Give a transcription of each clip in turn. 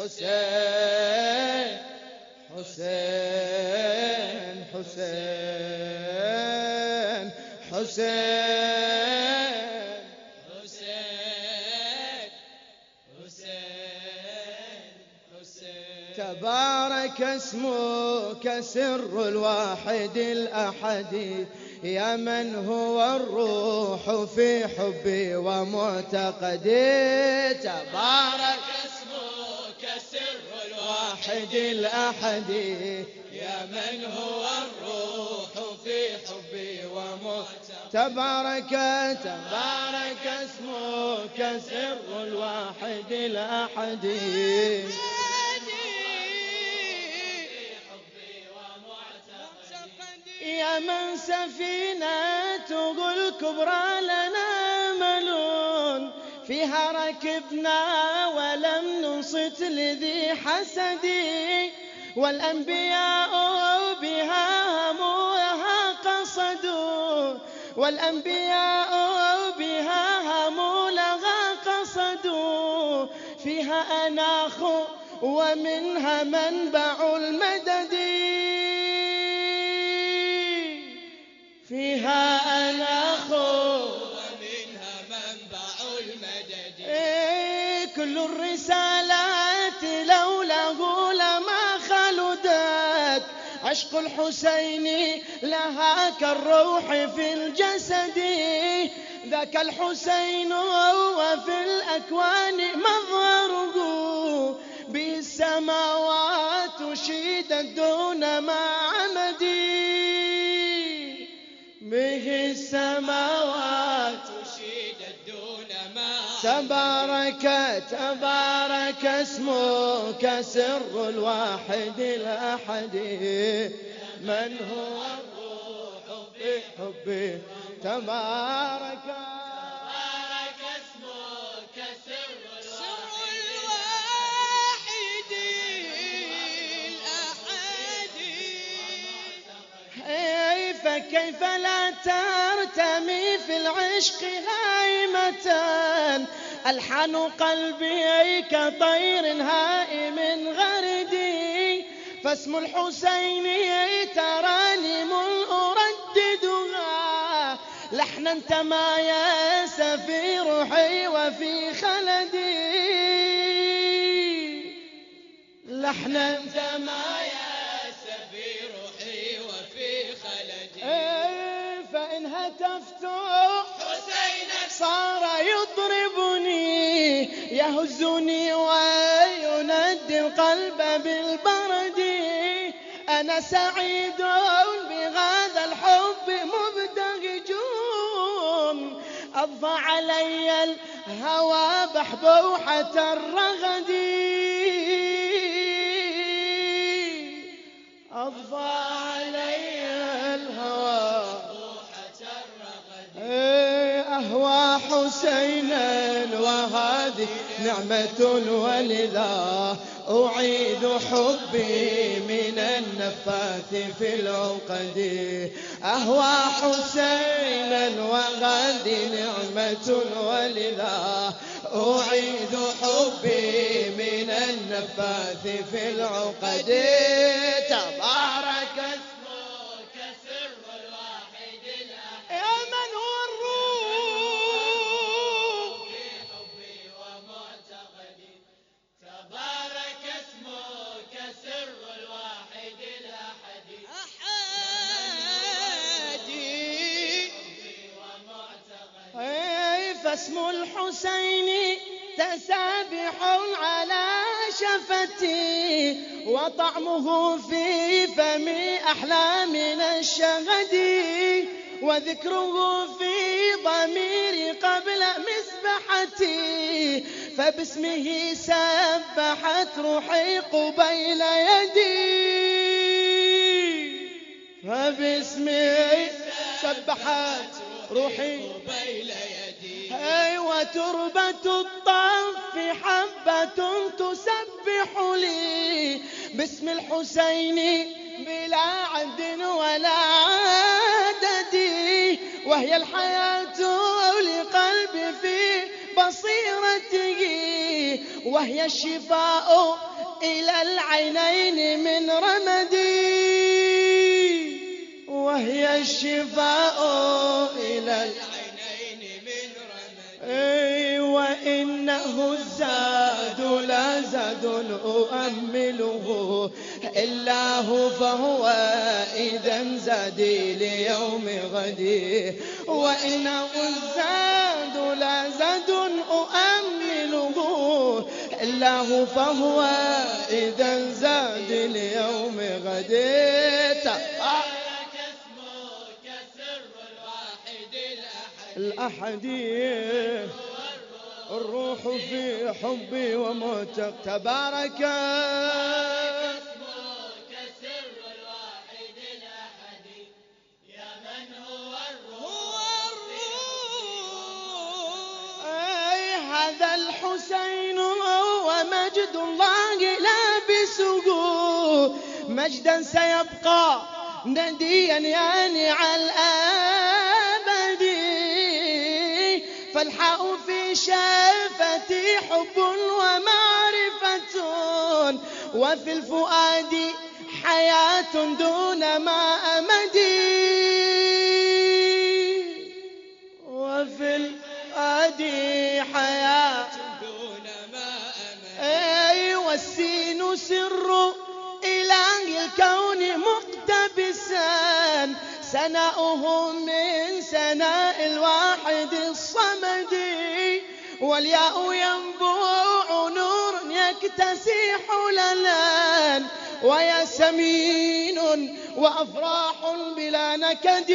حسين حسين حسين حسين. تبارك اسمك سر الواحد الأحد يا من هو الروح في حبي ومعتقدي. تبارك الواحد واحد الأحد. يا من هو الروح في حبي ومعتقدي تبارك تبارك اسمك سر الواحد الأحد. يا من سفينته الكبرى ملون فيها ركبنا ولم ننصت لذي حسد. والأنبياء بها هموها قصدوا والأنبياء بها همولها قصدوا فيها أناخ ومنها منبع المدد. فيها أناخ كل الرسالات لوله لما خلدت. عشق الحسين لها كالروح في الجسد. ذاك الحسين وفي الأكوان مظهره. به السماوات شيدت دون ما عمدي. به السماوات تبارك تبارك اسمك سر الواحد الأحد. من هو الروح في حبي تبارك فكيف لا ترتمي في العشق هائمة؟ ألحن قلبي كطير هائم غردي فاسم الحسين ترانم أرددها لحنا تمايز في روحي وفي خلدي. لحنا تمايز يهزني ويندي القلب بالبرد. أنا سعيد بهذا الحب مبتهج أضفى علي الهوى بحبوحة الرغد. أضفى علي الهوى إيه، أهوى حسينا وهذه نعمة ولذا أعيد حبي من النفاث في العقد. أهوى حسينا وهذه نعمة ولذا أعيد حبي من النفاث في العقد. واسم الحسين تسابح على شفتي وطعمه في فمي أحلى من الشهد وذكره في ضميري قبل مسبحتي فباسمه سبحت روحي قبيل يدي. فباسمه سبحت روحي تربة الطف حبة تسبح لي. باسم الحسين بلا عد ولا عدد. وهي الحياة لقلبي في بصيرته. وهي الشفاء إلى العينين من رمدي وهي الشفاء إلى العينين وإنه الزاد لا زاد أؤمله. إلا هو فهو إذا زادي ليوم غدي وإنه الزاد لا زاد أؤمله. إلا هو فهو إذا زاد ليوم غدي الأحدية الروح في حبي وموتك تبارك الواحد الأحد يا من هو الروح هذا الحسين ومجد الله لابسه مجدا سيبقى نديا يانع الأبد فالحاء في شفتي حب ومعرفة وفي الفؤاد حياة دون ما أمدي. وفي الفؤاد سناؤه من سناء الواحد الصمد والياء ينبوع نور يكتسح لنا ويا سمين وأفراح بلا نكد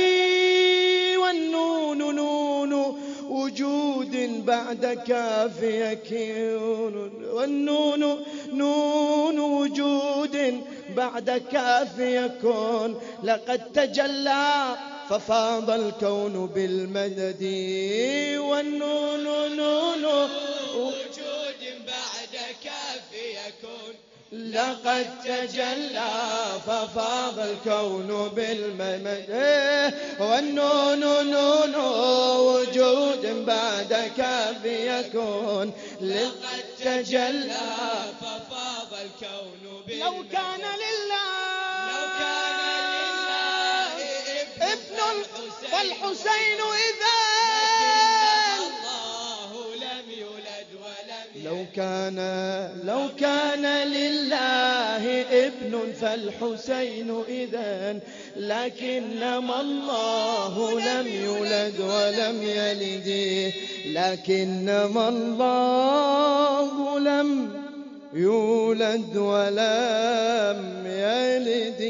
والنون نون وجود بعد كاف يكون والنون بعد كاف يكون لقد تجلى ففاض الكون بالمدد والنون نون وجود بعد كاف يكون. لقد تجلى ففاض الكون بالممد والنون نون وجود بعد كاف يكون. لقد تجلى كان لله لو كان لله ابن فالحسين إذا لو كان لو كان لله ابن فالحسين إذا لكنما الله لم يولد ولم يلد لكنما الله لم يولد ولم يلد.